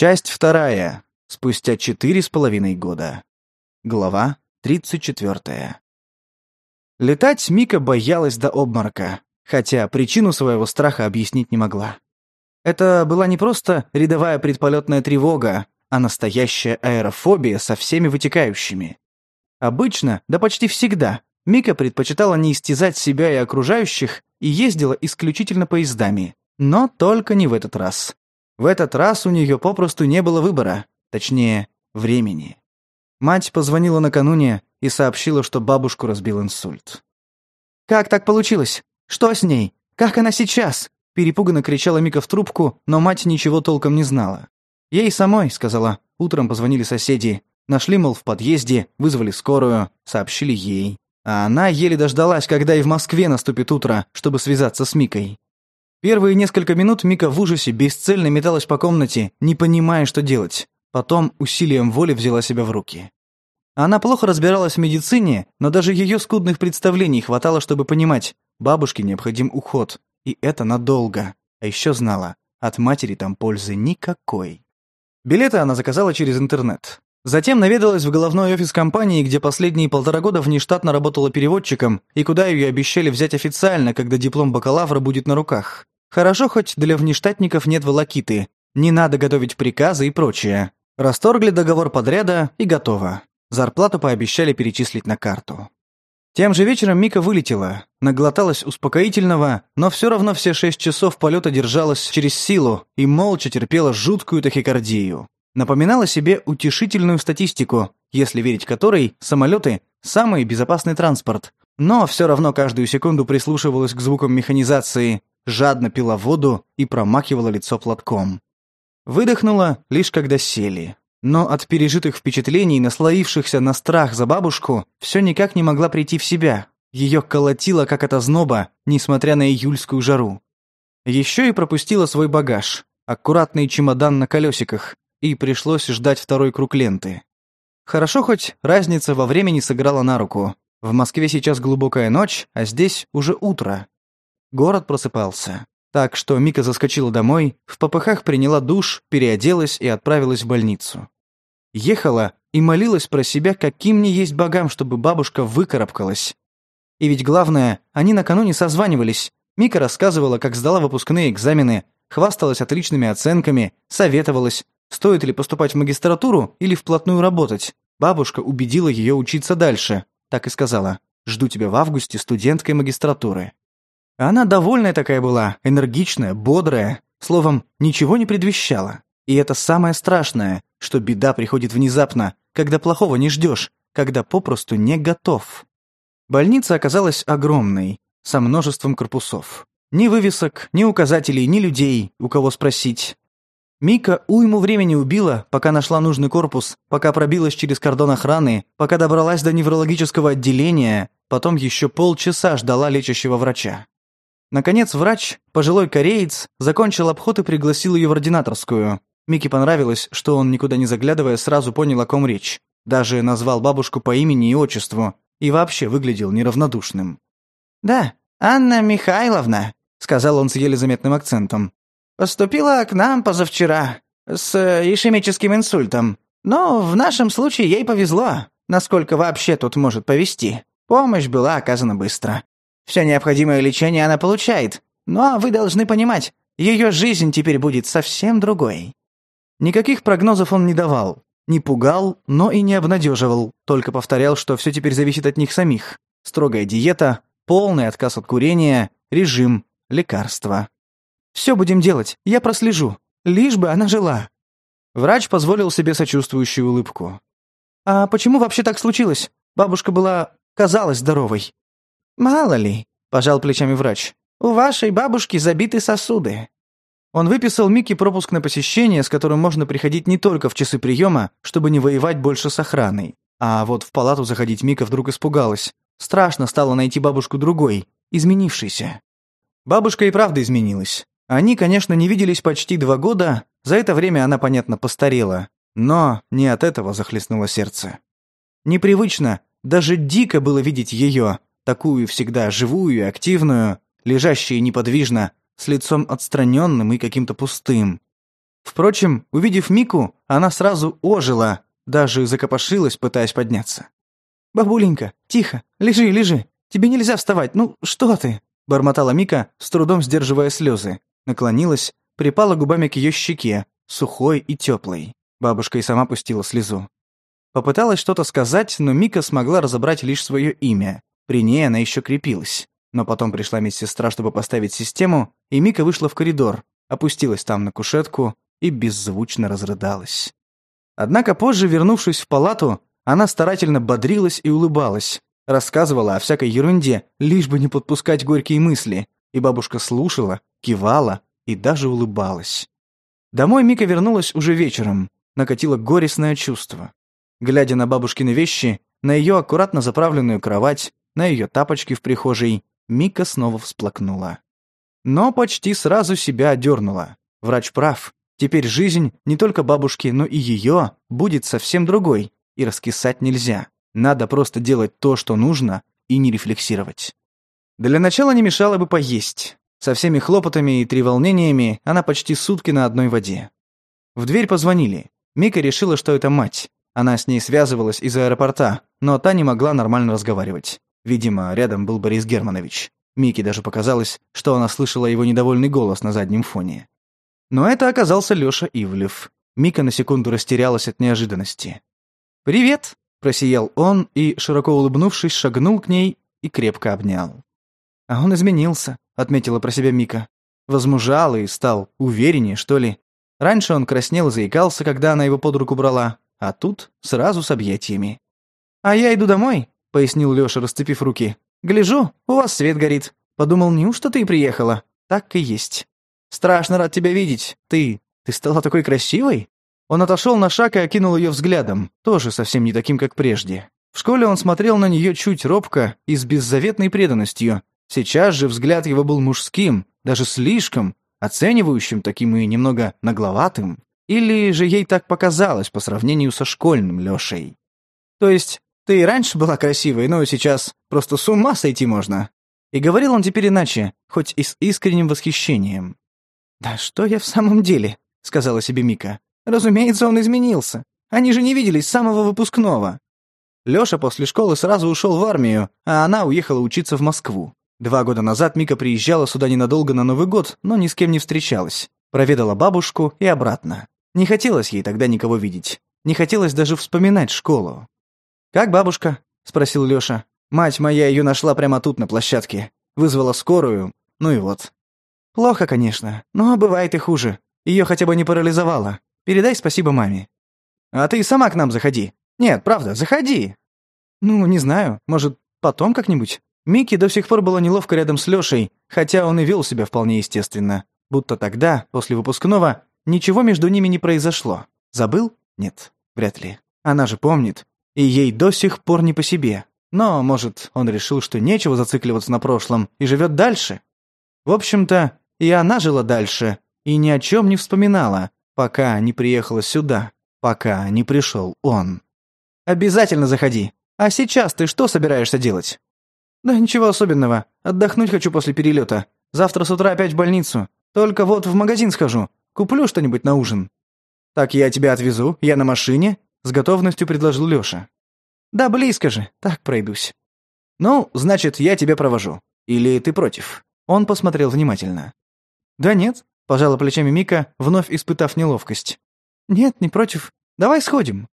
Часть вторая. Спустя четыре с половиной года. Глава тридцать четвертая. Летать Мика боялась до обморока, хотя причину своего страха объяснить не могла. Это была не просто рядовая предполетная тревога, а настоящая аэрофобия со всеми вытекающими. Обычно, да почти всегда, Мика предпочитала не истязать себя и окружающих и ездила исключительно поездами, но только не в этот раз. В этот раз у нее попросту не было выбора, точнее, времени. Мать позвонила накануне и сообщила, что бабушку разбил инсульт. «Как так получилось? Что с ней? Как она сейчас?» Перепуганно кричала Мика в трубку, но мать ничего толком не знала. «Ей самой», — сказала. Утром позвонили соседи. Нашли, мол, в подъезде, вызвали скорую, сообщили ей. А она еле дождалась, когда и в Москве наступит утро, чтобы связаться с Микой. Первые несколько минут Мика в ужасе бесцельно металась по комнате, не понимая, что делать. Потом усилием воли взяла себя в руки. Она плохо разбиралась в медицине, но даже ее скудных представлений хватало, чтобы понимать, бабушке необходим уход, и это надолго. А еще знала, от матери там пользы никакой. Билеты она заказала через интернет. Затем наведалась в головной офис компании, где последние полтора года внештатно работала переводчиком, и куда ее обещали взять официально, когда диплом бакалавра будет на руках. Хорошо, хоть для внештатников нет волокиты, не надо готовить приказы и прочее. Расторгли договор подряда и готово. Зарплату пообещали перечислить на карту. Тем же вечером Мика вылетела, наглоталась успокоительного, но все равно все шесть часов полета держалась через силу и молча терпела жуткую тахикардию напоминала себе утешительную статистику, если верить которой самолеты – самый безопасный транспорт. Но все равно каждую секунду прислушивалась к звукам механизации, жадно пила воду и промакивала лицо платком. Выдохнула лишь когда сели. Но от пережитых впечатлений, наслоившихся на страх за бабушку, все никак не могла прийти в себя. Ее колотило, как от озноба, несмотря на июльскую жару. Еще и пропустила свой багаж, аккуратный чемодан на колесиках, и пришлось ждать второй круг ленты. Хорошо хоть разница во времени сыграла на руку. В Москве сейчас глубокая ночь, а здесь уже утро. Город просыпался. Так что Мика заскочила домой, в попыхах приняла душ, переоделась и отправилась в больницу. Ехала и молилась про себя, каким мне есть богам, чтобы бабушка выкарабкалась. И ведь главное, они накануне созванивались. Мика рассказывала, как сдала выпускные экзамены, хвасталась отличными оценками, советовалась, Стоит ли поступать в магистратуру или вплотную работать? Бабушка убедила ее учиться дальше. Так и сказала. «Жду тебя в августе студенткой магистратуры». Она довольная такая была, энергичная, бодрая. Словом, ничего не предвещала. И это самое страшное, что беда приходит внезапно, когда плохого не ждешь, когда попросту не готов. Больница оказалась огромной, со множеством корпусов. Ни вывесок, ни указателей, ни людей, у кого спросить. Мика уйму времени убила, пока нашла нужный корпус, пока пробилась через кордон охраны, пока добралась до неврологического отделения, потом еще полчаса ждала лечащего врача. Наконец врач, пожилой кореец, закончил обход и пригласил ее в ординаторскую. Мике понравилось, что он, никуда не заглядывая, сразу понял, о ком речь. Даже назвал бабушку по имени и отчеству. И вообще выглядел неравнодушным. «Да, Анна Михайловна», — сказал он с еле заметным акцентом. Поступила к нам позавчера с ишемическим инсультом. Но в нашем случае ей повезло, насколько вообще тут может повезти. Помощь была оказана быстро. Все необходимое лечение она получает. Но вы должны понимать, ее жизнь теперь будет совсем другой. Никаких прогнозов он не давал, не пугал, но и не обнадеживал, только повторял, что все теперь зависит от них самих. Строгая диета, полный отказ от курения, режим, лекарства. Все будем делать, я прослежу. Лишь бы она жила». Врач позволил себе сочувствующую улыбку. «А почему вообще так случилось? Бабушка была, казалась здоровой». «Мало ли», — пожал плечами врач. «У вашей бабушки забиты сосуды». Он выписал Микки пропуск на посещение, с которым можно приходить не только в часы приема, чтобы не воевать больше с охраной. А вот в палату заходить Мика вдруг испугалась. Страшно стало найти бабушку другой, изменившейся. Бабушка и правда изменилась. Они, конечно, не виделись почти два года, за это время она, понятно, постарела, но не от этого захлестнуло сердце. Непривычно, даже дико было видеть ее, такую всегда живую и активную, лежащую неподвижно, с лицом отстраненным и каким-то пустым. Впрочем, увидев Мику, она сразу ожила, даже закопошилась, пытаясь подняться. «Бабуленька, тихо, лежи, лежи, тебе нельзя вставать, ну что ты?» бормотала Мика, с трудом сдерживая слезы наклонилась, припала губами к ее щеке, сухой и теплой. Бабушка и сама пустила слезу. Попыталась что-то сказать, но Мика смогла разобрать лишь свое имя. При ней она еще крепилась. Но потом пришла медсестра, чтобы поставить систему, и Мика вышла в коридор, опустилась там на кушетку и беззвучно разрыдалась. Однако позже, вернувшись в палату, она старательно бодрилась и улыбалась, рассказывала о всякой ерунде, лишь бы не подпускать горькие мысли, и бабушка слушала, кивала и даже улыбалась. Домой Мика вернулась уже вечером, накатило горестное чувство. Глядя на бабушкины вещи, на ее аккуратно заправленную кровать, на ее тапочки в прихожей, Мика снова всплакнула. Но почти сразу себя одернула. Врач прав. Теперь жизнь не только бабушки, но и ее будет совсем другой, и раскисать нельзя. Надо просто делать то, что нужно, и не рефлексировать. Для начала не мешало бы поесть. Со всеми хлопотами и треволнениями она почти сутки на одной воде. В дверь позвонили. Мика решила, что это мать. Она с ней связывалась из аэропорта, но та не могла нормально разговаривать. Видимо, рядом был Борис Германович. Мике даже показалось, что она слышала его недовольный голос на заднем фоне. Но это оказался Лёша Ивлев. Мика на секунду растерялась от неожиданности. «Привет!» – просиял он и, широко улыбнувшись, шагнул к ней и крепко обнял. А он изменился отметила про себя Мика. Возмужал и стал увереннее, что ли. Раньше он краснел и заикался, когда она его под руку брала, а тут сразу с объятиями. «А я иду домой», — пояснил Лёша, расцепив руки. «Гляжу, у вас свет горит. Подумал, неужто ты приехала? Так и есть. Страшно рад тебя видеть. Ты... ты стала такой красивой?» Он отошел на шаг и окинул ее взглядом, тоже совсем не таким, как прежде. В школе он смотрел на нее чуть робко и с беззаветной преданностью, Сейчас же взгляд его был мужским, даже слишком, оценивающим таким и немного нагловатым. Или же ей так показалось по сравнению со школьным Лешей. То есть, ты и раньше была красивой, но сейчас просто с ума сойти можно. И говорил он теперь иначе, хоть и с искренним восхищением. «Да что я в самом деле?» — сказала себе Мика. «Разумеется, он изменился. Они же не виделись с самого выпускного». Лёша после школы сразу ушёл в армию, а она уехала учиться в Москву. Два года назад Мика приезжала сюда ненадолго на Новый год, но ни с кем не встречалась. Проведала бабушку и обратно. Не хотелось ей тогда никого видеть. Не хотелось даже вспоминать школу. «Как бабушка?» – спросил Лёша. «Мать моя её нашла прямо тут, на площадке. Вызвала скорую. Ну и вот». «Плохо, конечно, но бывает и хуже. Её хотя бы не парализовало. Передай спасибо маме». «А ты сама к нам заходи». «Нет, правда, заходи». «Ну, не знаю. Может, потом как-нибудь?» Микки до сих пор было неловко рядом с Лёшей, хотя он и вел себя вполне естественно. Будто тогда, после выпускного, ничего между ними не произошло. Забыл? Нет, вряд ли. Она же помнит. И ей до сих пор не по себе. Но, может, он решил, что нечего зацикливаться на прошлом и живет дальше? В общем-то, и она жила дальше, и ни о чем не вспоминала, пока не приехала сюда, пока не пришел он. «Обязательно заходи. А сейчас ты что собираешься делать?» «Да ничего особенного. Отдохнуть хочу после перелета. Завтра с утра опять в больницу. Только вот в магазин схожу. Куплю что-нибудь на ужин». «Так я тебя отвезу. Я на машине», — с готовностью предложил Лёша. «Да близко же. Так пройдусь». «Ну, значит, я тебя провожу. Или ты против?» Он посмотрел внимательно. «Да нет», — пожала плечами Мика, вновь испытав неловкость. «Нет, не против. Давай сходим».